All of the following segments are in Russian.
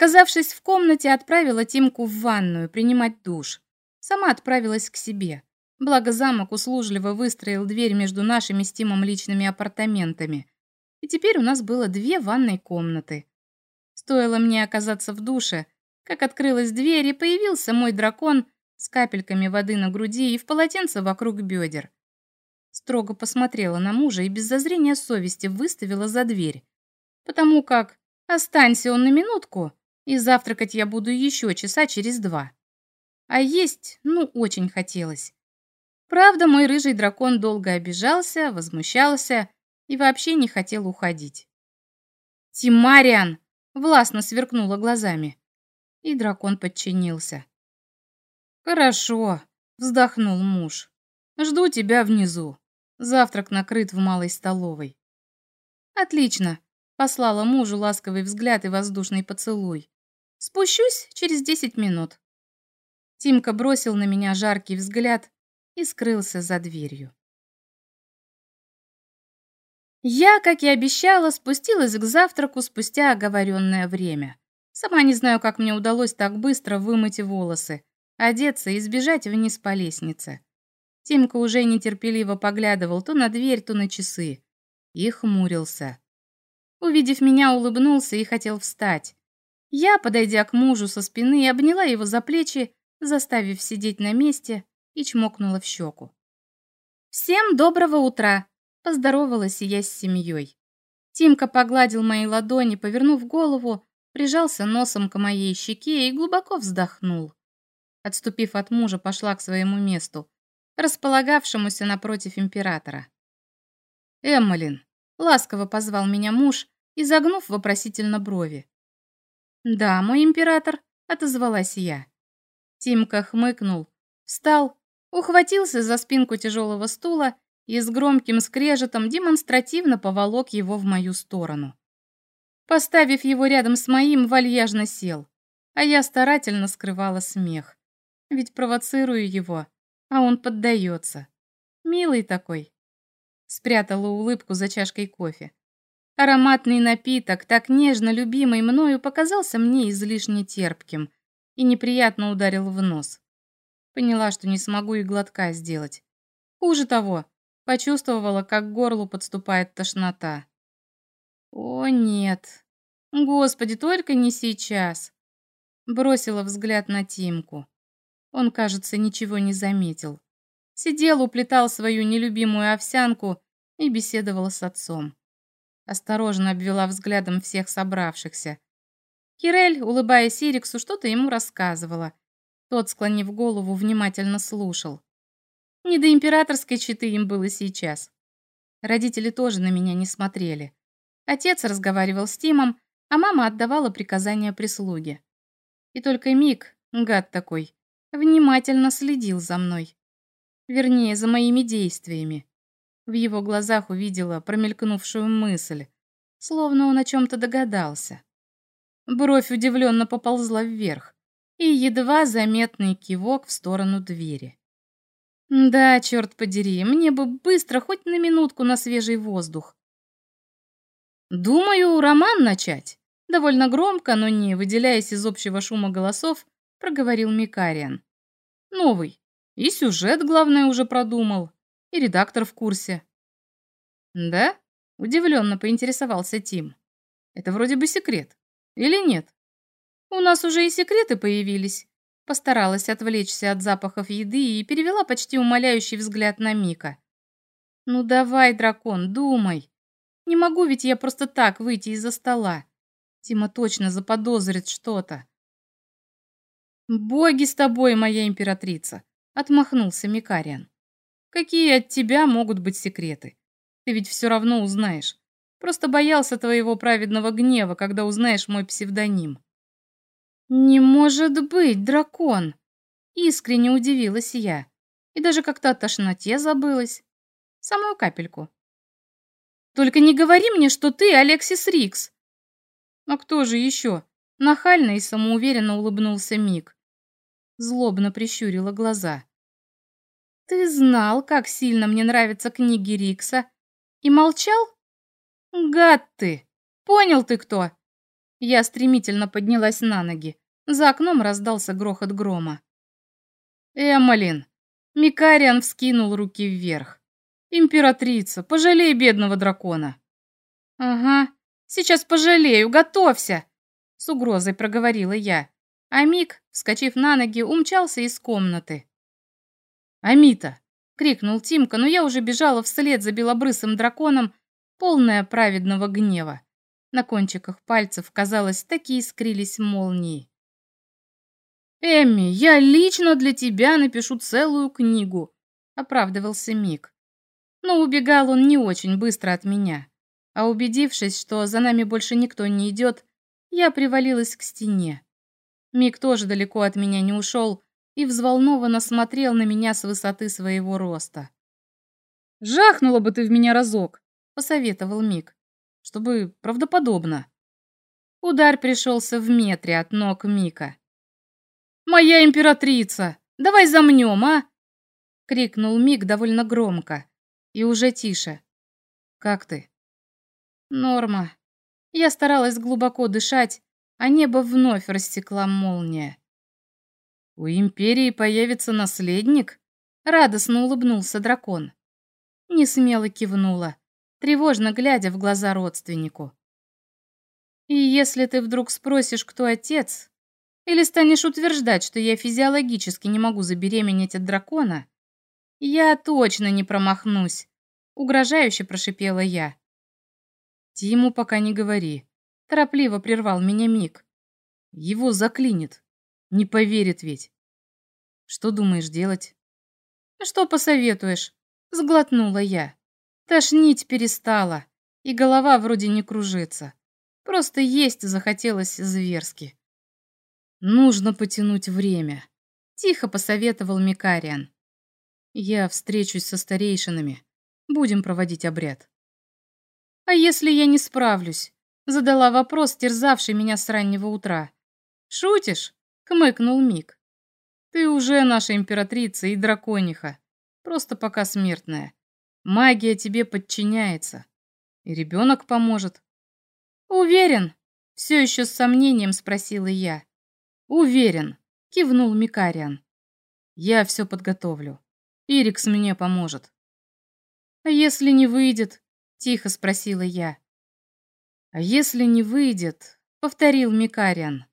Оказавшись в комнате, отправила Тимку в ванную принимать душ. Сама отправилась к себе. Благо замок услужливо выстроил дверь между нашими с Тимом личными апартаментами. И теперь у нас было две ванной комнаты. Стоило мне оказаться в душе, как открылась дверь, и появился мой дракон с капельками воды на груди и в полотенце вокруг бедер. Строго посмотрела на мужа и без зазрения совести выставила за дверь. Потому как останься он на минутку, и завтракать я буду еще часа через два. А есть, ну, очень хотелось. Правда, мой рыжий дракон долго обижался, возмущался и вообще не хотел уходить. «Тимариан!» — властно сверкнула глазами. И дракон подчинился. «Хорошо», — вздохнул муж. «Жду тебя внизу. Завтрак накрыт в малой столовой». «Отлично», — послала мужу ласковый взгляд и воздушный поцелуй. «Спущусь через десять минут». Тимка бросил на меня жаркий взгляд и скрылся за дверью. Я, как и обещала, спустилась к завтраку спустя оговоренное время. Сама не знаю, как мне удалось так быстро вымыть волосы, одеться и сбежать вниз по лестнице. Тимка уже нетерпеливо поглядывал то на дверь, то на часы. И хмурился. Увидев меня, улыбнулся и хотел встать. Я, подойдя к мужу со спины, обняла его за плечи, заставив сидеть на месте, и чмокнула в щеку. «Всем доброго утра!» – поздоровалась я с семьей. Тимка погладил мои ладони, повернув голову, прижался носом к моей щеке и глубоко вздохнул. Отступив от мужа, пошла к своему месту, располагавшемуся напротив императора. «Эммалин», — ласково позвал меня муж, изогнув вопросительно брови. «Да, мой император», — отозвалась я. Тимка хмыкнул, встал, ухватился за спинку тяжелого стула и с громким скрежетом демонстративно поволок его в мою сторону. Поставив его рядом с моим, вальяжно сел, а я старательно скрывала смех. Ведь провоцирую его, а он поддается. Милый такой. Спрятала улыбку за чашкой кофе. Ароматный напиток, так нежно любимый мною, показался мне излишне терпким и неприятно ударил в нос. Поняла, что не смогу и глотка сделать. Хуже того, почувствовала, как к горлу подступает тошнота. О, нет. Господи, только не сейчас. Бросила взгляд на Тимку. Он, кажется, ничего не заметил. Сидел, уплетал свою нелюбимую овсянку и беседовал с отцом. Осторожно обвела взглядом всех собравшихся. Кирель, улыбаясь Ириксу, что-то ему рассказывала. Тот, склонив голову, внимательно слушал. Не до императорской читы им было сейчас. Родители тоже на меня не смотрели. Отец разговаривал с Тимом, а мама отдавала приказания прислуге. И только Мик, гад такой, внимательно следил за мной. Вернее, за моими действиями. В его глазах увидела промелькнувшую мысль, словно он о чем-то догадался. Бровь удивленно поползла вверх и едва заметный кивок в сторону двери. Да, черт подери, мне бы быстро хоть на минутку на свежий воздух. Думаю, роман начать. Довольно громко, но не выделяясь из общего шума голосов, проговорил Микариан. Новый. И сюжет, главное, уже продумал. И редактор в курсе. Да? Удивленно поинтересовался Тим. Это вроде бы секрет. Или нет? У нас уже и секреты появились. Постаралась отвлечься от запахов еды и перевела почти умоляющий взгляд на Мика. Ну давай, дракон, думай. Не могу ведь я просто так выйти из-за стола. Тима точно заподозрит что-то. «Боги с тобой, моя императрица!» — отмахнулся Микариан. «Какие от тебя могут быть секреты? Ты ведь все равно узнаешь. Просто боялся твоего праведного гнева, когда узнаешь мой псевдоним». «Не может быть, дракон!» Искренне удивилась я. И даже как-то о тошноте забылась. Самую капельку. «Только не говори мне, что ты Алексис Рикс!» «А кто же еще?» Нахально и самоуверенно улыбнулся Мик. Злобно прищурила глаза. «Ты знал, как сильно мне нравятся книги Рикса, и молчал? Гад ты! Понял ты кто? Я стремительно поднялась на ноги. За окном раздался грохот грома. «Эммалин!» Микариан вскинул руки вверх. «Императрица, пожалей бедного дракона!» «Ага, сейчас пожалею, готовься!» С угрозой проговорила я. А Мик, вскочив на ноги, умчался из комнаты. «Амита!» — крикнул Тимка, но я уже бежала вслед за белобрысым драконом, полная праведного гнева. На кончиках пальцев, казалось, такие искрились молнии. «Эмми, я лично для тебя напишу целую книгу», — оправдывался Мик. Но убегал он не очень быстро от меня. А убедившись, что за нами больше никто не идет, я привалилась к стене. Мик тоже далеко от меня не ушел и взволнованно смотрел на меня с высоты своего роста. «Жахнула бы ты в меня разок», — посоветовал Мик чтобы правдоподобно. Удар пришелся в метре от ног Мика. «Моя императрица! Давай замнем, а!» — крикнул Мик довольно громко и уже тише. «Как ты?» «Норма». Я старалась глубоко дышать, а небо вновь рассекла молния. «У империи появится наследник?» — радостно улыбнулся дракон. Не смело кивнула тревожно глядя в глаза родственнику. И если ты вдруг спросишь, кто отец, или станешь утверждать, что я физиологически не могу забеременеть от дракона, я точно не промахнусь, угрожающе прошипела я. Тиму пока не говори, торопливо прервал меня Мик. Его заклинит. Не поверит ведь. Что думаешь делать? Что посоветуешь? Сглотнула я. Тошнить перестала, и голова вроде не кружится. Просто есть захотелось зверски. Нужно потянуть время, тихо посоветовал Микариан. Я встречусь со старейшинами. Будем проводить обряд. А если я не справлюсь? Задала вопрос, терзавший меня с раннего утра. Шутишь? Хмыкнул Мик. Ты уже наша императрица и дракониха. Просто пока смертная. Магия тебе подчиняется. И ребенок поможет. Уверен? Все еще с сомнением спросила я. Уверен, кивнул Микариан. Я все подготовлю. Ирикс мне поможет. А если не выйдет? Тихо спросила я. А если не выйдет? Повторил Микариан.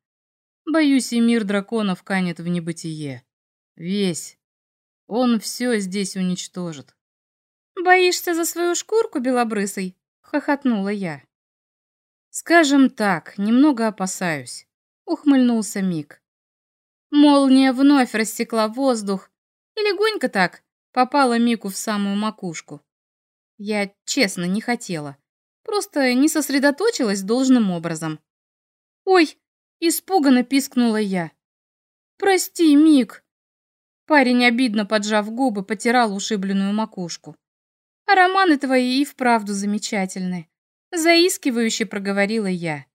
Боюсь, и мир драконов канет в небытие. Весь. Он все здесь уничтожит. «Боишься за свою шкурку, белобрысый?» — хохотнула я. «Скажем так, немного опасаюсь», — ухмыльнулся Мик. Молния вновь рассекла воздух и легонько так попала Мику в самую макушку. Я честно не хотела, просто не сосредоточилась должным образом. «Ой!» — испуганно пискнула я. «Прости, Мик!» Парень, обидно поджав губы, потирал ушибленную макушку. А романы твои и вправду замечательны. Заискивающе проговорила я.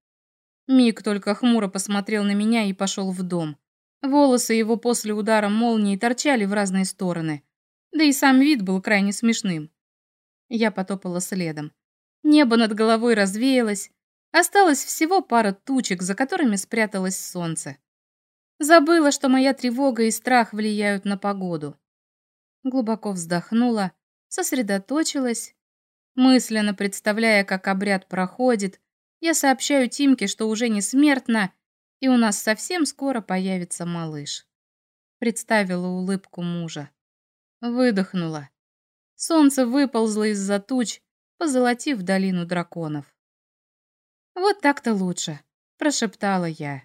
Мик только хмуро посмотрел на меня и пошел в дом. Волосы его после удара молнии торчали в разные стороны. Да и сам вид был крайне смешным. Я потопала следом. Небо над головой развеялось. Осталось всего пара тучек, за которыми спряталось солнце. Забыла, что моя тревога и страх влияют на погоду. Глубоко вздохнула сосредоточилась. Мысленно представляя, как обряд проходит, я сообщаю Тимке, что уже не смертно, и у нас совсем скоро появится малыш. Представила улыбку мужа. Выдохнула. Солнце выползло из-за туч, позолотив долину драконов. «Вот так-то лучше», — прошептала я.